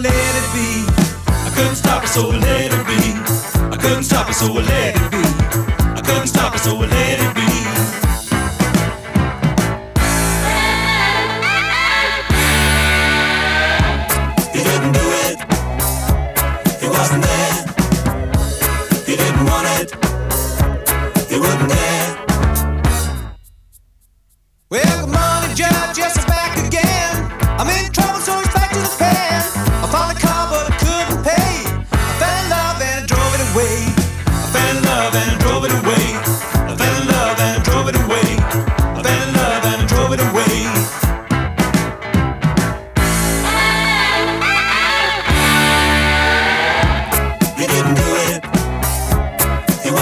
let it be. I couldn't stop it, so I let it be. I couldn't stop it, so I let it be. I couldn't stop it, so I let it be. He didn't do it. He wasn't there. He didn't want it. He wouldn't dare.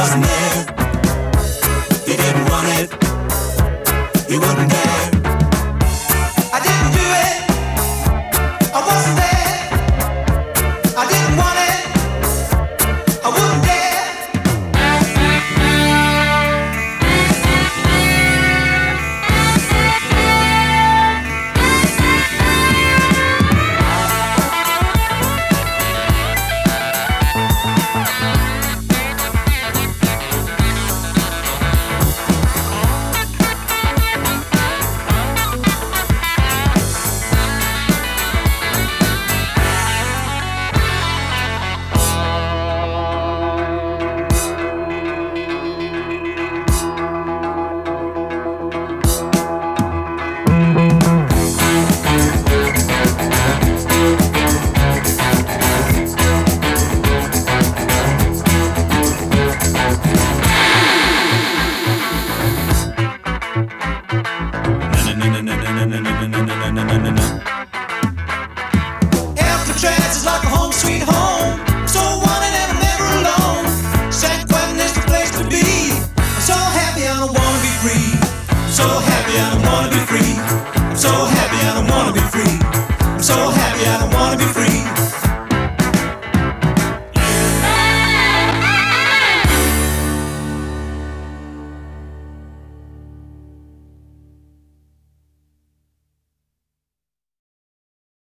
love me Alcatraz is like a home sweet home.